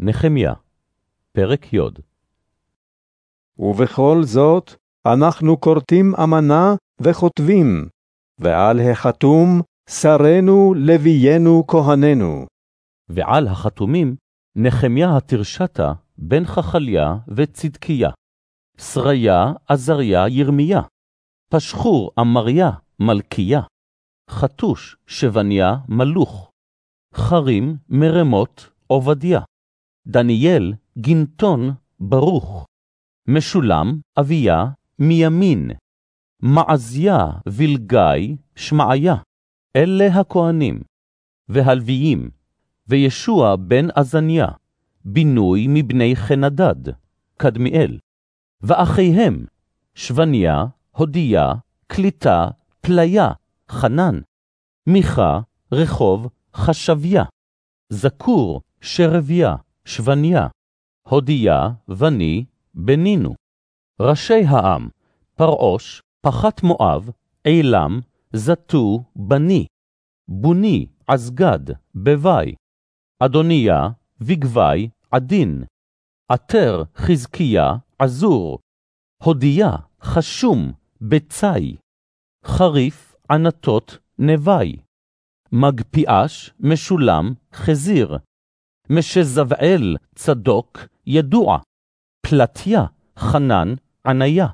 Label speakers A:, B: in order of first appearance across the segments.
A: נחמיה, פרק י.
B: ובכל זאת אנחנו כורתים אמנה וכותבים, ועל החתום שרנו לוויינו כהננו.
A: ועל החתומים נחמיה התרשתה, בן חכליה וצדקיה, שריה, עזריה, ירמיה, פשחור, אמריה, מלכיה, חתוש, שבניה, מלוך, חרים, מרמות, עובדיה, דניאל, גינתון, ברוך, משולם, אביה, מימין, מעזיה, וילגי, שמעיה, אלה הכהנים, והלוויים, וישוע בן עזניה, בינוי מבני חנדד, קדמיאל, ואחיהם, שווניה, הודיה, קליטה, פליה, חנן, מיכה, רחוב, חשביה, זכור, שרביה, שווניה, הודיה, בני, בנינו. ראשי העם, פרעוש, פחת מואב, עילם, זתו, בני, בוני, עזגד, בבי, אדוניה, בגבי, עדין, עטר, חזקיה, עזור, הודיה, חשום, בצי, חריף, ענתות, נבי, מגפיאש, משולם, חזיר, משזבעאל, צדוק, ידוע, פלטיה, חנן, עניה,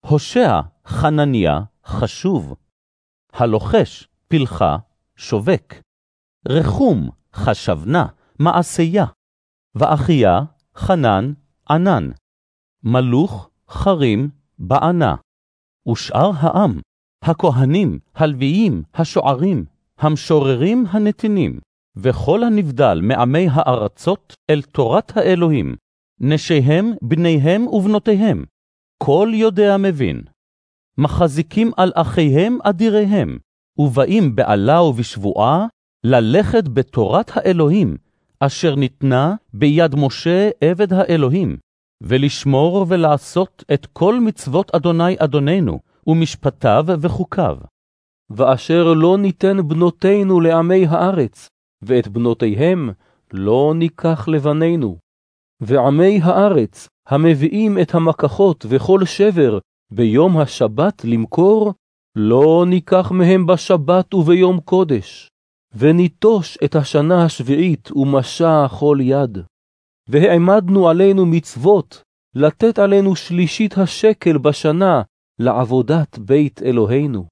A: הושע, חנניה, חשוב, הלוחש, פלחה, שובק, רחום, חשבנה, מעשיה, ואחיה, חנן, ענן, מלוך, חרים, בענה, ושאר העם, הכהנים, הלוויים, השוערים, המשוררים הנתינים, וכל הנבדל מעמי הארצות אל תורת האלוהים, נשיהם, בניהם ובנותיהם, כל יודע מבין. מחזיקים על אחיהם אדיריהם, ובאים בעלה ובשבועה, ללכת בתורת האלוהים, אשר ניתנה ביד משה עבד האלוהים, ולשמור ולעשות את כל מצוות אדוני אדוננו, ומשפטיו וחוקיו.
C: ואשר לא ניתן בנותינו לעמי הארץ, ואת בנותיהם לא ניקח לבנינו. ועמי הארץ, המביאים את המקחות וכל שבר ביום השבת למכור, לא ניקח מהם בשבת וביום קודש, וניטוש את השנה השביעית ומשע כל יד. והעמדנו עלינו מצוות, לתת עלינו שלישית השקל בשנה לעבודת בית אלוהינו.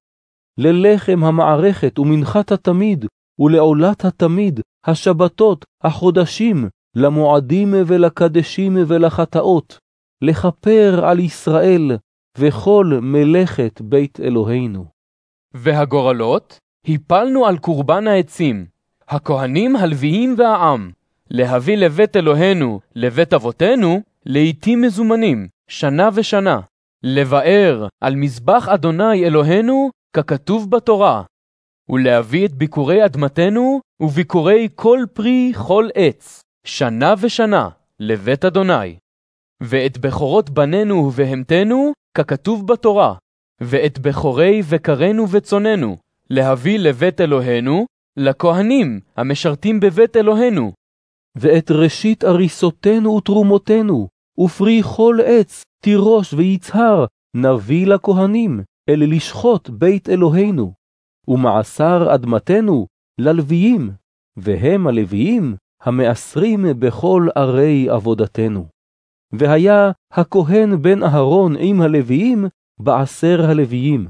C: ללחם המערכת ומנחת התמיד, ולעולת התמיד, השבתות, החודשים, למועדים ולקדשים ולחטאות, לכפר על ישראל וכל מלאכת בית אלוהינו.
D: והגורלות, הפלנו על קורבן העצים, הכהנים הלוויים והעם, להביא לבית אלוהינו, לבית אבותינו, לעתים מזומנים, שנה ושנה, לבאר על מזבח אדוני אלוהינו, ככתוב בתורה, ולהביא את ביקורי אדמתנו, וביקורי כל פרי כל עץ, שנה ושנה, לבית אדוני. ואת בכורות בנינו ובהמתנו, ככתוב בתורה, ואת בכורי בקרנו וצוננו, להביא לבית אלוהינו, לכהנים המשרתים בבית אלוהינו.
C: ואת ראשית אריסותינו ותרומותינו, ופרי כל עץ, תירוש ויצהר, נביא לכהנים, אל לשחוט בית אלוהינו. ומעשר אדמתנו ללוויים, והם הלוויים המעשרים בכל ערי עבודתנו. והיה הכהן בן אהרון עם הלוויים בעשר הלוויים,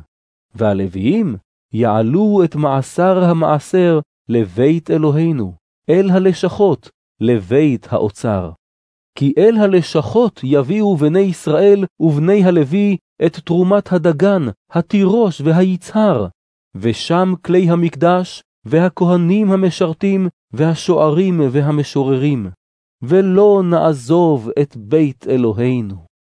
C: והלוויים יעלו את מעשר המעשר לבית אלוהינו, אל הלשכות, לבית האוצר. כי אל הלשכות יביאו בני ישראל ובני הלוי את תרומת הדגן, התירוש והיצהר, ושם כלי המקדש, והכהנים המשרתים, והשוערים והמשוררים, ולא נעזוב את בית אלוהינו.